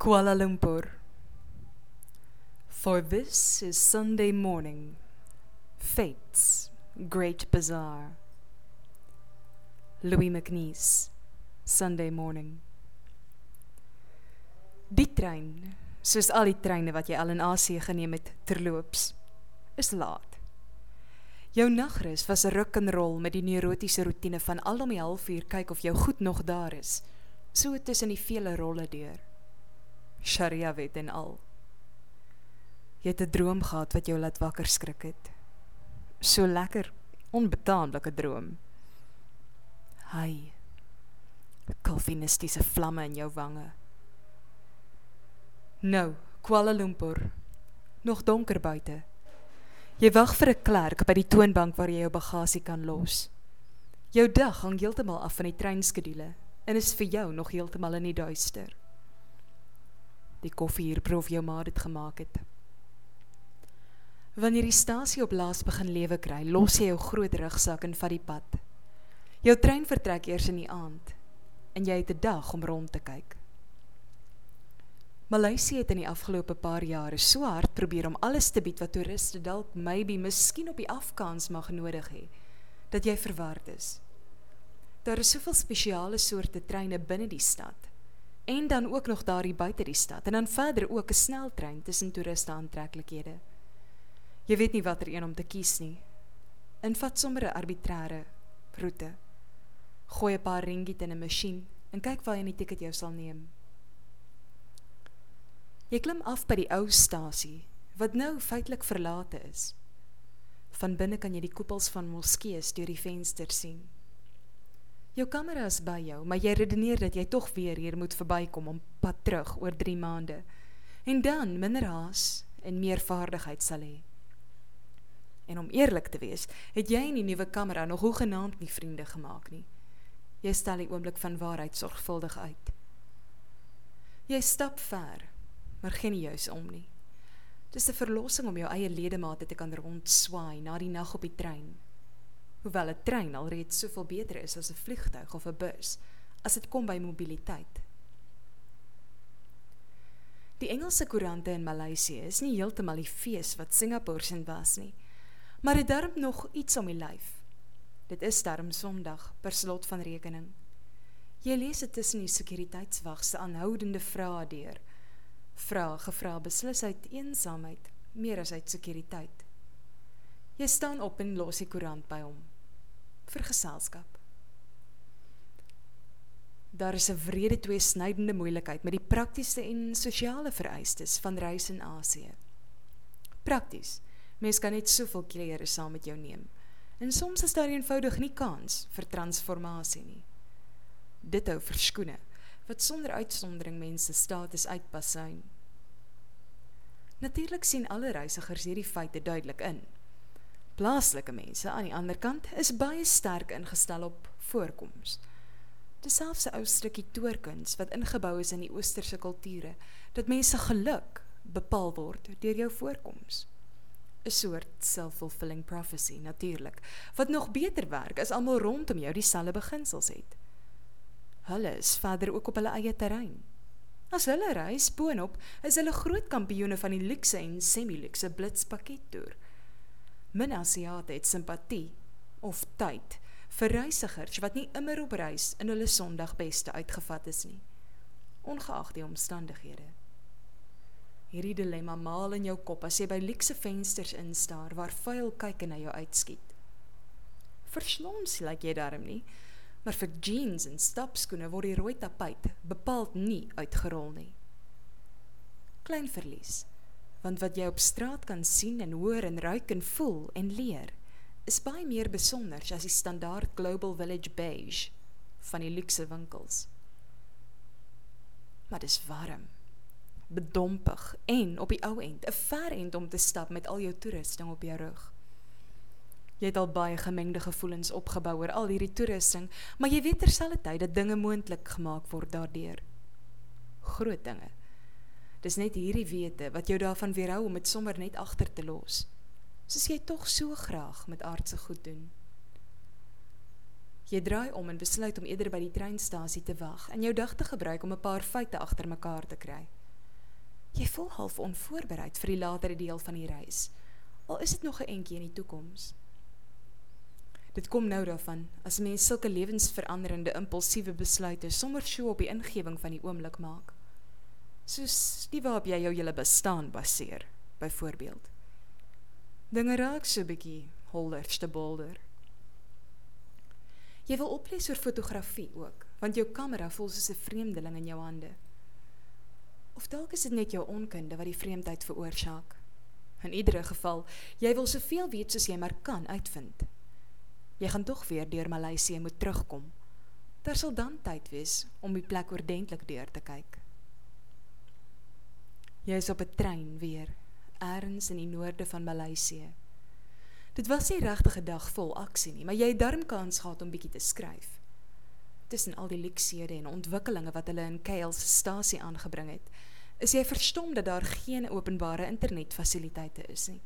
Kuala Lumpur. For this is Sunday morning, Fate's Great Bazaar. Louis McNeese, Sunday morning. Die trein, soos al die treine wat jy al in Asië geneem het, terloops, is laat. Jou nagrus was 'n ruk en rol met die neurotiese rotine van al om die halfuur kyk of jou goed nog daar is, so tussen die vele rolle deur. Sharia wet en al. Jy het 'n droom gehad wat jou laat wakker skrik het. So lekker, onbetaamlike droom. Hy. Kalvinistiese vlamme in jou wange. Nou, Kuala Lumpur. Nog donker buite. Jy wag vir 'n klerk by die toonbank waar jy jou bagasie kan los. Jou dag hang heeltemal af van die treinskedule en is vir jou nog heeltemal in die duister. Die koffie hier proef jou ma dit gemaak het. Wanneer die stasie op laas begin lewe kry, los jy jou groot rugsak en vat die pad. Jou trein vertrek eers in die aand en jy het 'n dag om rond te kyk. Maleisië het in die afgelope paar jare so hard probeer om alles te bied wat toeriste dalk maybe miskien op die afkans mag nodig hê, dat jy verward is. Daar is soveel spesiale soorte treine binne die stad en dan ook nog daar buite die stad en dan verder ook 'n sneltrein tussen toeriste aantreklikhede. Jy weet nie watter een om te kies nie. En vat sommer 'n arbitreëre roete. Gooi 'n paar ringgit in 'n masjien en kyk waar jy die tiket jou sal neem. Jy klim af by die ou stasie wat nou feitelik verlate is. Van binne kan jy die koepels van moskeeë deur die venster sien. Jou kamera is by jou, maar jy redeneer dat jy tog weer hier moet verbykom om pad terug oor 3 maande. En dan minder haas en meer vaardigheid sal hê. En om eerlik te wees, het jy in die nuwe kamera nog hoegenaamd nie vriende gemaak nie. Jy stel die oomblik van waarheid sorgvuldig uit. Jy stap ver, maar geen juis om nie. Dis 'n verlossing om jou eie ledemate te kan rondswaai na die nag op die trein hoewel 'n trein alreeds soveel beter is as 'n vliegtuig of 'n bus as dit kom by mobiliteit. Die Engelse koerante in Maleisië is nie heeltemal die fees wat Singapore se was nie, maar dit darm nog iets om die lyf. Dit is darm Sondag per slot van rekening. Jy lees dit tussen die sekuriteitswag se aanhoudende vrae deur. Vrae gevra beslis uit eensaamheid meer as uit sekuriteit. Jy staan op en los die koerant by hom vir geselskap. Daar is 'n wrede twee snydende moeilikheid met die praktiese en sosiale vereistes van reis in Asië. Prakties. Mens kan net soveel klere saam met jou neem. En soms is daar eenvoudig nie kans vir transformasie nie. Dit hou verskoene wat sonder uitsondering mense status uitpasuin. Natuurlik sien alle reisigers hierdie feite duidelik in. Plaaslike mense aan die ander kant is baie sterk ingestel op voorkoms. 'n ou stukkie toorkuns wat ingebou is in die oosterse kulture dat mense geluk bepaal word deur jou voorkoms. 'n soort self-fulfilling prophecy natuurlik wat nog beter werk as almal rondom jou dieselfde beginsels het. Hulle is verder ook op hulle eie terrein. As hulle reis boonop, is hulle groot kampioene van die luukse en semi-luukse blitspakket toer. Min Asiate het simpatie of tyd vir reisigers wat nie immer op reis in hulle Sondagbeste uitgevat is nie, ongeag die omstandighede. Hierdie dilemma maal in jou kop as jy by luukse vensters instaar waar vuil kyk na jou uitskiet. Verslons lyk jy daarom nie, maar vir jeans en stapskoene word die rooi tapuit bepaald nie uitgerol nie. Klein verlies want wat jy op straat kan sien en hoor en ruik en voel en leer is baie meer besonder as die standaard global village beige van die luxe winkels. Maar dis warm, bedompig en op die ou end 'n ver end om te stap met al jou toerusting op jou rug. Jy het al baie gemengde gevoelens opgebou oor al hierdie toerusting, maar jy weet terselfdertyd dat dinge moontlik gemaak word daardeur. Groot dinge Dis net hierdie wete wat jou daarvan weerhou om dit sommer net agter te los. Soos jy tog so graag met aardse goed doen. Jy draai om en besluit om eerder by die treinstasie te wag en jou dag te gebruik om 'n paar feite agter mekaar te kry. Jy voel half onvoorbereid vir die latere deel van die reis. Al is dit nog 'n entjie in die toekoms. Dit kom nou daarvan as mens sulke lewensveranderende impulsiewe besluite sommer so op die ingewing van die oomblik maak. Soos die waarop jy jou hele bestaan baseer, byvoorbeeld. Dinge raak so 'n bietjie holder te bolder. Jy wil oplees oor fotografie ook, want jou kamera voel soos 'n vreemdeling in jou hande. Of dalk is dit net jou onkunde wat die vreemdheid veroorsaak. In iedere geval, jy wil soveel weet soos jy maar kan uitvind. Jy gaan tog weer deur Maleisië moet terugkom. Daar sal dan tyd wees om die plek oordentlik deur te kyk. Jy is op 'n trein weer, eers in die noorde van Maleisië. Dit was nie regtig 'n dag vol aksie nie, maar jy het darm kans gehad om bietjie te skryf. Tussen al die luksede en ontwikkelinge wat hulle in Kale se stasie aangebring het, is jy verstom dat daar geen openbare internetfasiliteite is nie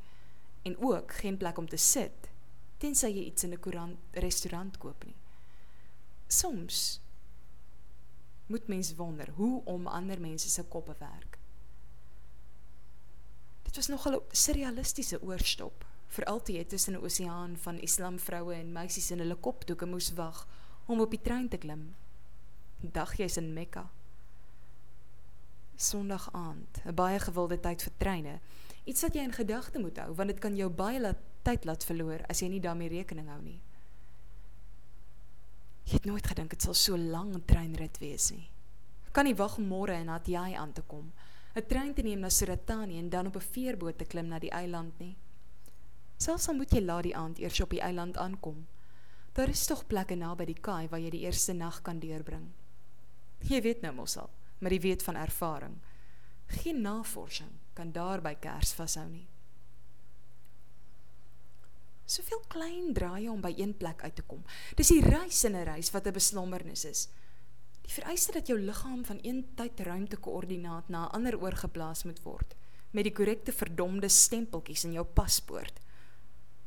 en ook geen plek om te sit tensy jy iets in 'n koerant restaurant koop nie. Soms moet mens wonder hoe om ander mense se koppe werk. Dit was nogal 'n surrealistiese oorstop, veral toe jy tussen 'n oseaan van islamvroue en meisies in hulle kopdoeke moes wag om op die trein te klim. Dag jy's in Mekka. Sondag aand, 'n baie gewilde tyd vir treine. Iets wat jy in gedagte moet hou want dit kan jou baie laat tyd laat verloor as jy nie daarmee rekening hou nie. Jy het nooit gedink dit sal so lank 'n treinrit wees nie. Kan nie wag om môre in Hatay aan te kom. 'n Trein te neem na Suratani en dan op 'n veerboot te klim na die eiland nie. Selfs al moet jy laat die aand eers op die eiland aankom. Daar is tog plekke naby die kaai waar jy die eerste nag kan deurbring. Jy weet nou mos al maar jy weet van ervaring. Geen navorsing kan daarby kers vashou nie. Soveel klein draaie om by een plek uit te kom. Dis die reis in 'n reis wat 'n beslommernis is. Die vereiste dat jou liggaam van een tyd-ruimte koördinaat na 'n ander oorgeplaas moet word met die korrekte verdomde stempeltjies in jou paspoort.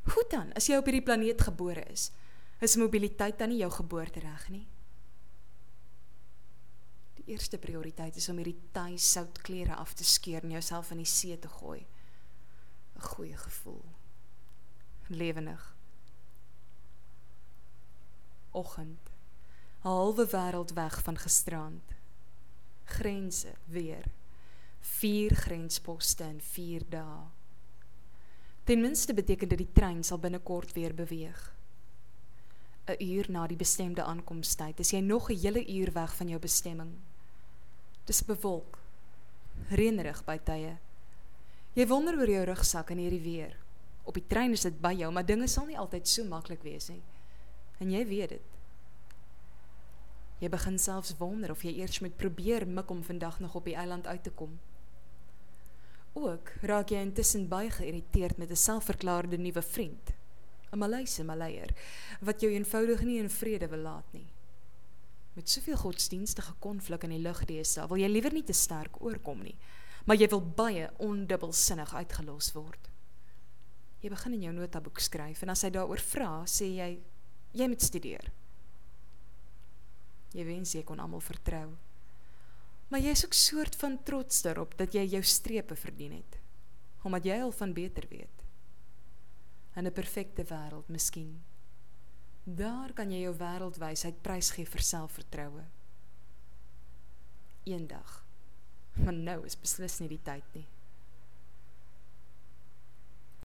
Goed dan, as jy op hierdie planeet gebore is, is mobiliteit dan nie jou geboortereg nie eerste prioriteit is om hierdie taai soutklere af te skeur en jouself in die see te gooi. 'n Goeie gevoel. Lewendig. Oggend. Halwe wêreld weg van gisterand. Grense weer. Vier grensposte in 4 dae. Ten minste beteken dit die trein sal binnekort weer beweeg. 'n uur na die bestemde aankomstyd is jy nog 'n hele uur weg van jou bestemming. Dis bewolk. Reënerig by tye. Jy wonder oor jou rugsak in hierdie weer. Op die trein is dit by jou, maar dinge sal nie altyd so maklik wees nie. En jy weet dit. Jy begin selfs wonder of jy eers moet probeer mik om vandag nog op die eiland uit te kom. Ook raak jy intussen baie geïrriteerd met 'n selfverklaarde nuwe vriend, 'n Maleise Maleier, wat jou eenvoudig nie in vrede wil laat nie met soveel godsdienstige konflik in die lug deesdae, wil jy liewer nie te sterk oorkom nie, maar jy wil baie ondubbelsinnig uitgelos word. Jy begin in jou notaboek skryf en as hy daaroor vra, sê jy jy moet studeer. Jy wens jy kon almal vertrou. Maar jy is ook soort van trots daarop dat jy jou strepe verdien het, omdat jy al van beter weet. In 'n perfekte wêreld miskien Daar kan jy jou wêreldwysheid prysgee vir selfvertroue. Eendag. Maar nou is beslis nie die tyd nie.